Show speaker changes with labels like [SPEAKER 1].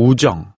[SPEAKER 1] 우정.